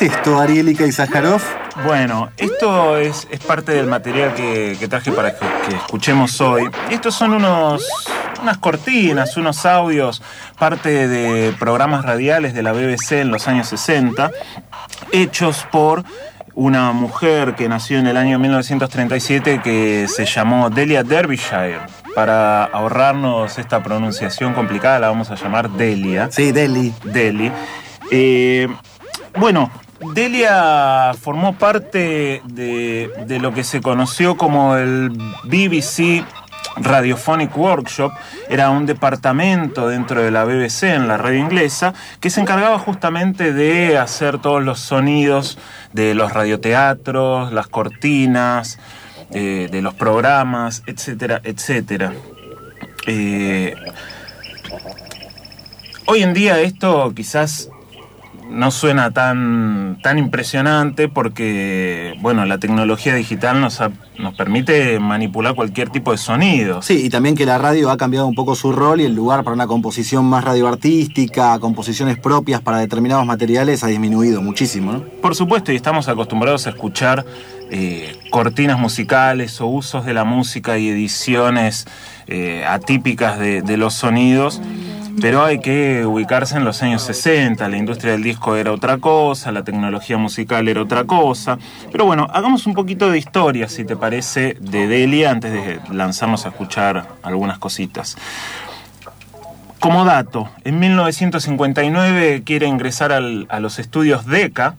es esto, Arielika y Sájarov? Bueno, esto es, parte del material que, traje para que, escuchemos hoy. Estos son unos, unas cortinas, unos audios, parte de programas radiales de la BBC en los años 60, hechos por una mujer que nació en el año 1937 que se llamó Delia Derbyshire. Para ahorrarnos esta pronunciación complicada, la vamos a llamar Delia. Sí, Deli. Deli. Eh, bueno, Delia formó parte de, lo que se conoció como el BBC Radiophonic Workshop, era un departamento dentro de la BBC en la radio inglesa que se encargaba justamente de hacer todos los sonidos de los radioteatros, las cortinas, eh, de los programas, etcétera, etcétera. Eh, hoy en día esto quizás no suena tan, tan impresionante porque, bueno, la tecnología digital nos, nos permite manipular cualquier tipo de sonido. Sí, y también que la radio ha cambiado un poco su rol y el lugar para una composición más radioartística, composiciones propias para determinados materiales ha disminuido muchísimo, ¿no? Por supuesto, y estamos acostumbrados a escuchar eh, cortinas musicales o usos de la música y ediciones eh, atípicas de, de los sonidos pero hay que ubicarse en los años 60, la industria del disco era otra cosa, la tecnología musical era otra cosa. Pero bueno, hagamos un poquito de historia, si te parece, de Delia antes de lanzarnos a escuchar algunas cositas. Como dato, en 1959 quiere ingresar a los estudios DECA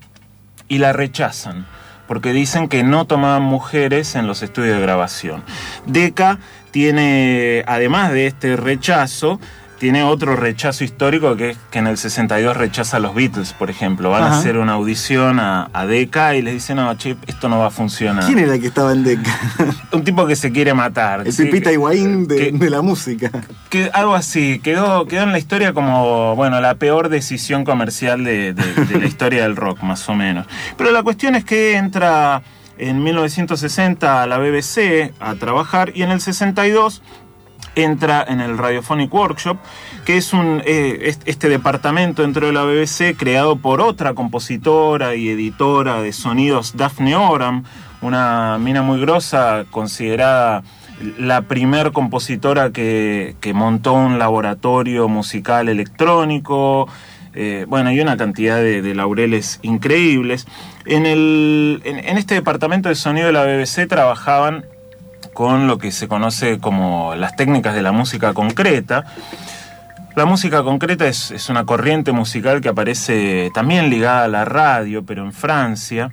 y la rechazan, porque dicen que no tomaban mujeres en los estudios de grabación. DECA tiene, además de este rechazo, tiene otro rechazo histórico que es que en el 62 rechaza a los Beatles, por ejemplo. Van a hacer una audición a, a Decca y les dicen, no, Chip, esto no va a funcionar. ¿Quién era el que estaba en Decca? Un tipo que se quiere matar. El Pipita Higuaín de, de, la música. Que, algo así, quedó, quedó en la historia como, bueno, la peor decisión comercial de, de la historia del rock, más o menos. Pero la cuestión es que entra en 1960 a la BBC a trabajar y en el 62 entra en el Radiophonic Workshop, que es un, eh, este departamento dentro de la BBC creado por otra compositora y editora de sonidos, Daphne Oram, una mina muy grosa, considerada la primer compositora que, montó un laboratorio musical electrónico, eh, bueno, y una cantidad de, laureles increíbles. En, el, en este departamento de sonido de la BBC trabajaban con lo que se conoce como las técnicas de la música concreta. La música concreta es, una corriente musical que aparece también ligada a la radio, pero en Francia,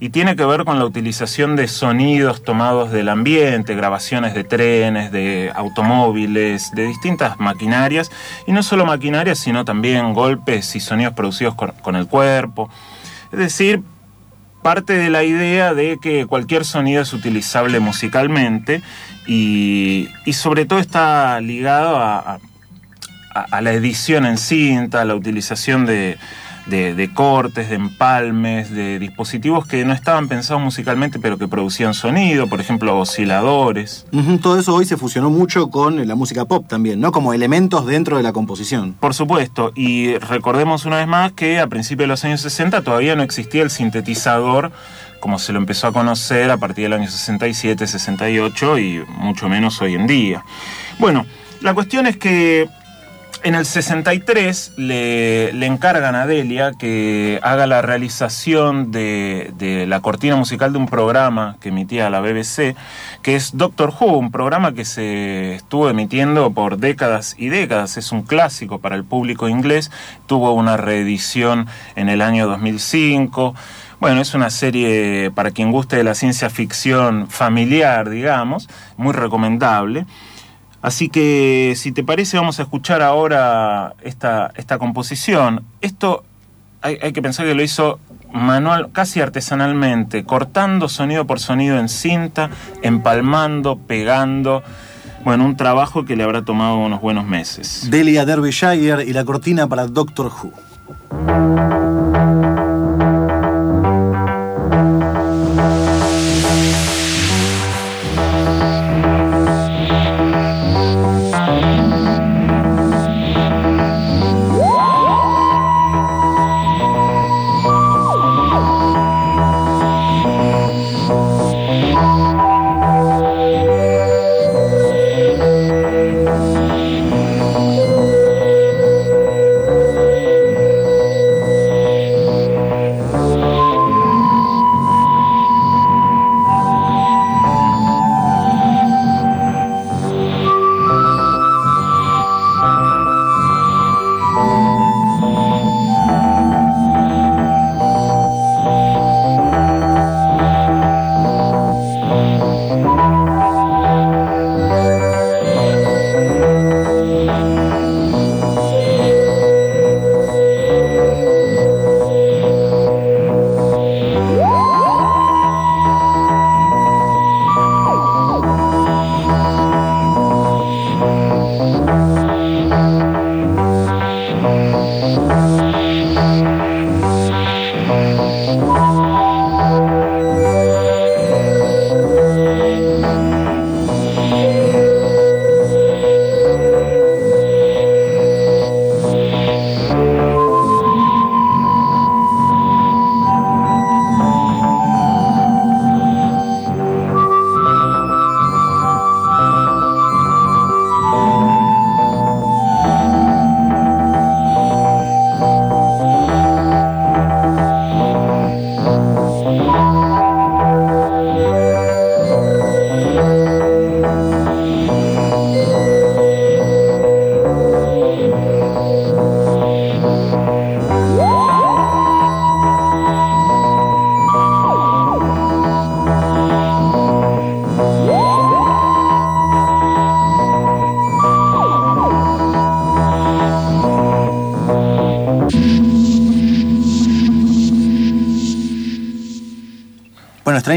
y tiene que ver con la utilización de sonidos tomados del ambiente, grabaciones de trenes, de automóviles, de distintas maquinarias, y no solo maquinarias, sino también golpes y sonidos producidos con, con el cuerpo. Es decir, parte de la idea de que cualquier sonido es utilizable musicalmente y, sobre todo está ligado a, la edición en cinta, a la utilización de, de, cortes, de empalmes, de dispositivos que no estaban pensados musicalmente pero que producían sonido, por ejemplo osciladores. todo eso hoy se fusionó mucho con la música pop también, ¿no? Como elementos dentro de la composición. Por supuesto, y recordemos una vez más que a principios de los años 60 todavía no existía el sintetizador como se lo empezó a conocer a partir del año 67, 68 y mucho menos hoy en día. Bueno, la cuestión es que en el 63 le, encargan a Delia que haga la realización de, la cortina musical de un programa que emitía la BBC, que es Doctor Who, un programa que se estuvo emitiendo por décadas y décadas. Es un clásico para el público inglés. Tuvo una reedición en el año 2005. Bueno, es una serie para quien guste de la ciencia ficción familiar, digamos, muy recomendable. Así que si te parece vamos a escuchar ahora esta, esta composición. Esto hay, hay, que pensar que lo hizo manual, casi artesanalmente, cortando sonido por sonido en cinta, empalmando, pegando. Bueno, un trabajo que le habrá tomado unos buenos meses. Delia Derbyshire y la cortina para Doctor Who.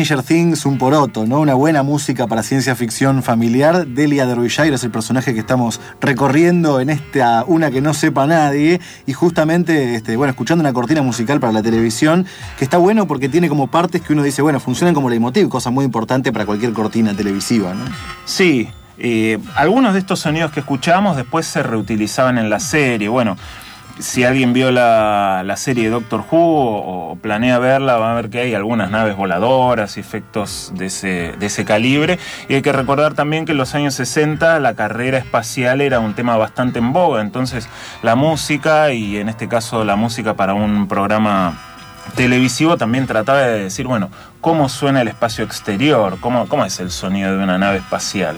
Things un poroto, ¿no? Una buena música para ciencia ficción familiar. Delia Derbyshire es el personaje que estamos recorriendo en esta una que no sepa nadie. Y justamente, este, bueno, escuchando una cortina musical para la televisión, que está bueno porque tiene como partes que uno dice, bueno, funcionan como leitmotiv, cosa muy importante para cualquier cortina televisiva, ¿no? Sí. eh, algunos de estos sonidos que escuchamos después se reutilizaban en la serie. Bueno, si alguien vio la, la serie Doctor Who o, planea verla, va a ver que hay algunas naves voladoras y efectos de ese, de ese calibre. Y hay que recordar también que en los años 60 la carrera espacial era un tema bastante en boga. Entonces la música, y en este caso la música para un programa televisivo también trataba de decir, bueno, cómo suena el espacio exterior, cómo, cómo es el sonido de una nave espacial.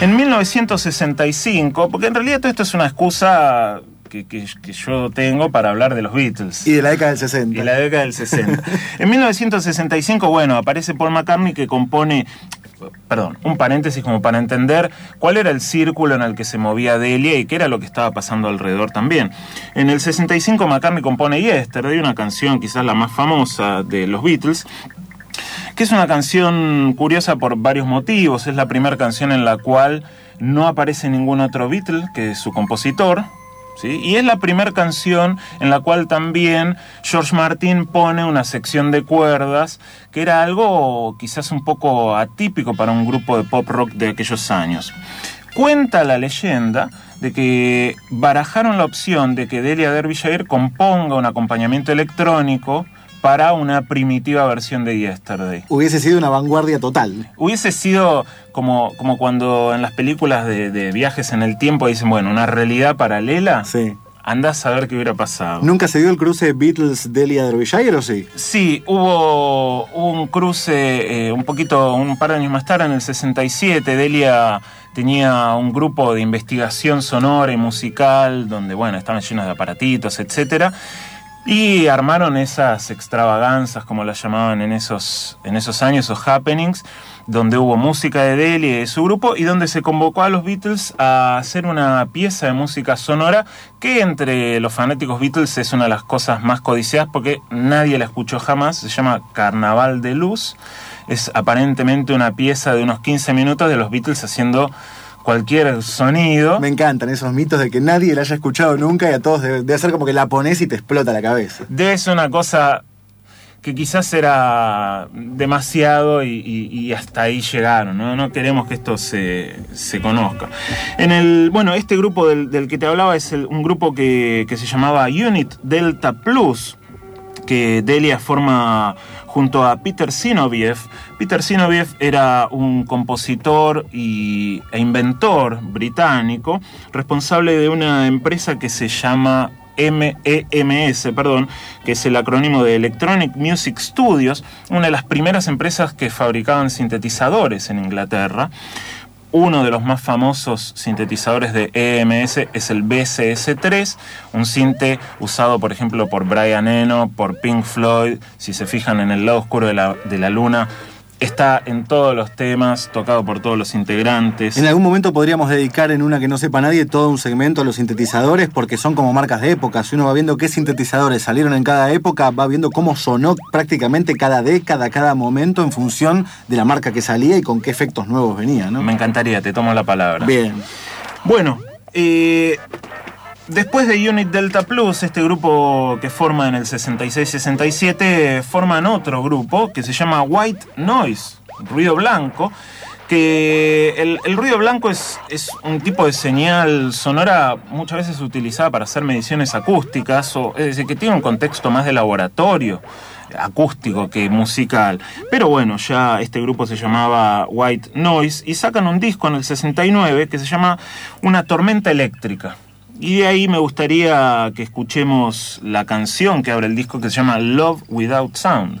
En 1965, porque en realidad todo esto es una excusa que, que- que yo tengo para hablar de los Beatles. Y de la década del 60. Y la década del 60. en 1965, bueno, aparece Paul McCartney que compone, perdón, un paréntesis como para entender cuál era el círculo en el que se movía Delia y qué era lo que estaba pasando alrededor también. En el 65 McCartney compone Yesterday, una canción quizás la más famosa de los Beatles, que es una canción curiosa por varios motivos. Es la primera canción en la cual no aparece ningún otro Beatle que su compositor. Y es la primera canción en la cual también George Martin pone una sección de cuerdas, que era algo quizás un poco atípico para un grupo de pop rock de aquellos años. Cuenta la leyenda de que barajaron la opción de que Delia Derbyshire componga un acompañamiento electrónico para una primitiva versión de Yesterday. Hubiese sido una vanguardia total. Hubiese sido como, como cuando en las películas de, de viajes en el tiempo dicen, bueno, una realidad paralela. Sí. Andás a ver qué hubiera pasado. ¿Nunca se dio el cruce Beatles-Delia Derbyshire o sí? Sí, hubo, hubo un cruce eh, un poquito, un par de años más tarde, en el 67. Delia tenía un grupo de investigación sonora y musical donde, bueno, estaban llenos de aparatitos, etcétera. Y armaron esas extravaganzas, como las llamaban en esos, en esos años, esos happenings, donde hubo música de Delia y de su grupo y donde se convocó a los Beatles a hacer una pieza de música sonora que entre los fanáticos Beatles es una de las cosas más codiciadas porque nadie la escuchó jamás. Se llama Carnaval de Luz. Es aparentemente una pieza de unos 15 minutos de los Beatles haciendo cualquier sonido. Me encantan esos mitos de que nadie la haya escuchado nunca y a todos debe, debe ser como que la pones y te explota la cabeza. Debe ser una cosa que quizás era demasiado y, y- y hasta ahí llegaron, ¿no? No queremos que esto se, se conozca. En el, bueno, este grupo del, del que te hablaba es el- un grupo que, que se llamaba Unit Delta Plus, que Delia forma junto a Peter Sinoviev. Peter Sinoviev era un compositor y, e inventor británico, responsable de una empresa que se llama MEMS, perdón, que es el acrónimo de Electronic Music Studios, una de las primeras empresas que fabricaban sintetizadores en Inglaterra. Uno de los más famosos sintetizadores de EMS es el BCS3, un sinte usado por ejemplo por Brian Eno, por Pink Floyd, si se fijan en el lado oscuro de la, de la luna, está en todos los temas, tocado por todos los integrantes. En algún momento podríamos dedicar en una que no sepa nadie todo un segmento a los sintetizadores porque son como marcas de época. Si uno va viendo qué sintetizadores salieron en cada época, va viendo cómo sonó prácticamente cada década, cada momento en función de la marca que salía y con qué efectos nuevos venía, ¿no? Me encantaría, te tomo la palabra. Bien. Bueno, eh, después de Unit Delta Plus, este grupo que forma en el 66-67, forman otro grupo que se llama White Noise, ruido blanco, que el, ruido blanco es, es un tipo de señal sonora muchas veces utilizada para hacer mediciones acústicas, o, es decir, que tiene un contexto más de laboratorio acústico que musical. Pero bueno, ya este grupo se llamaba White Noise y sacan un disco en el 69 que se llama Una tormenta eléctrica. Y de ahí me gustaría que escuchemos la canción que abre el disco que se llama Love Without Sound.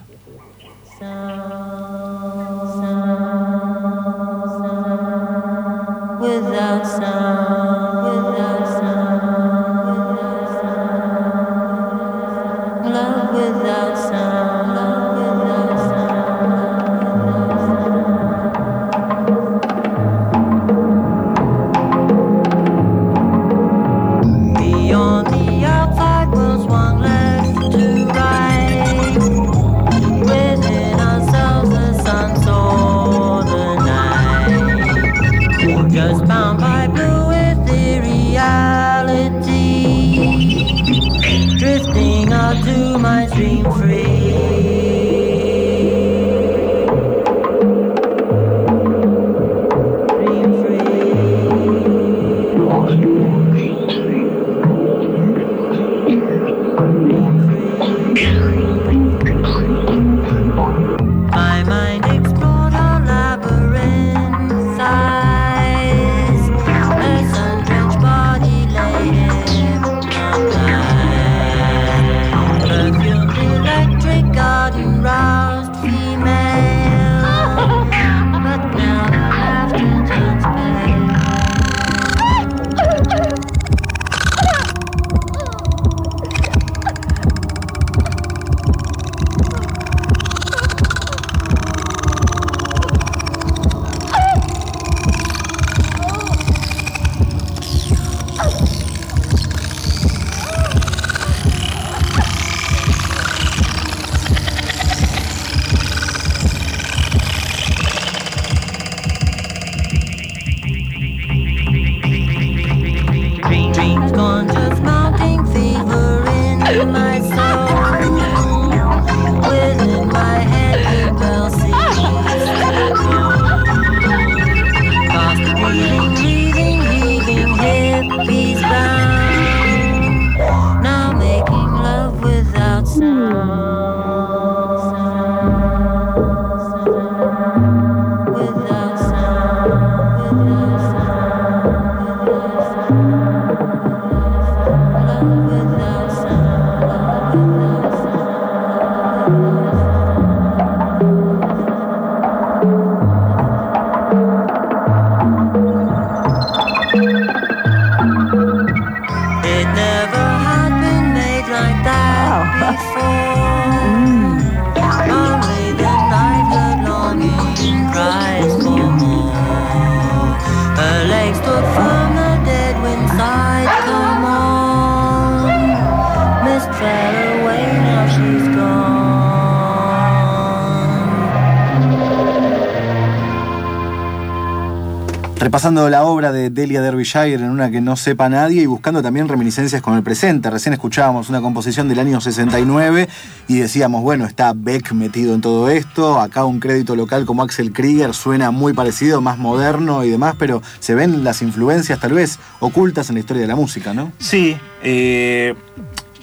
Repasando la obra de Delia Derbyshire en una que no sepa nadie y buscando también reminiscencias con el presente. Recién escuchábamos una composición del año 69 y decíamos, bueno, está Beck metido en todo esto, acá un crédito local como Axel Krieger suena muy parecido, más moderno y demás, pero se ven las influencias tal vez ocultas en la historia de la música, ¿no? Sí, eh,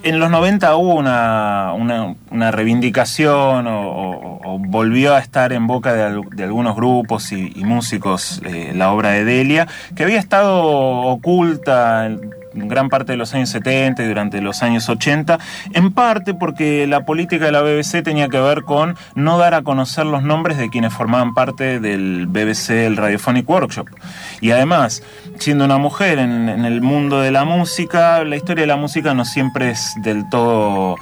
en los 90 hubo una, una, reivindicación o, volvió a estar en boca de, de algunos grupos y, músicos eh, la obra de Delia, que había estado oculta gran parte de los años 70 y durante los años 80, en parte porque la política de la BBC tenía que ver con no dar a conocer los nombres de quienes formaban parte del BBC, el Radiophonic Workshop. Y además, siendo una mujer en, el mundo de la música, la historia de la música no siempre es del todo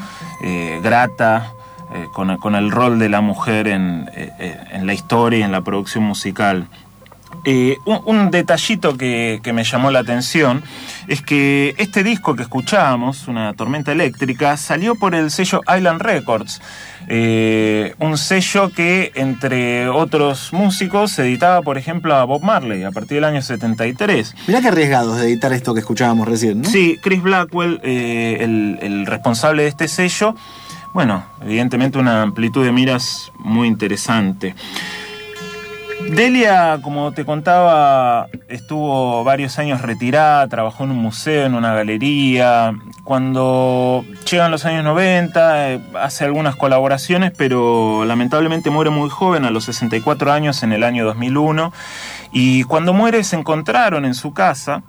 eh, grata. eh, con, con el rol de la mujer en, eh, eh, en la historia y en la producción musical. Eh, un, un detallito que, que me llamó la atención es que este disco que escuchábamos, Una Tormenta Eléctrica, salió por el sello Island Records, eh, un sello que entre otros músicos editaba, por ejemplo, a Bob Marley a partir del año 73. Mirá qué arriesgados de editar esto que escuchábamos recién, ¿no? Sí, Chris Blackwell, eh, el, el responsable de este sello, bueno, evidentemente una amplitud de miras muy interesante. Delia, como te contaba, estuvo varios años retirada, trabajó en un museo, en una galería. Cuando llegan los años 90, eh, hace algunas colaboraciones, pero lamentablemente muere muy joven, a los 64 años, en el año 2001. Y cuando muere se encontraron en su casa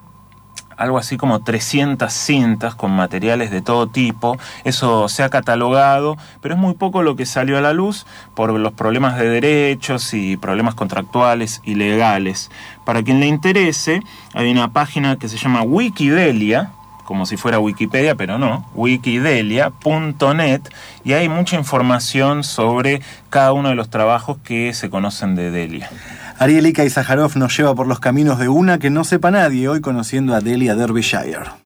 algo así como 300 cintas con materiales de todo tipo. Eso se ha catalogado, pero es muy poco lo que salió a la luz por los problemas de derechos y problemas contractuales y legales. Para quien le interese, hay una página que se llama Wikidelia, como si fuera Wikipedia, pero no, wikidelia.net, y hay mucha información sobre cada uno de los trabajos que se conocen de Delia. Ariel Ika y nos lleva por los caminos de una que no sepa nadie, hoy conociendo a Delia Derbyshire.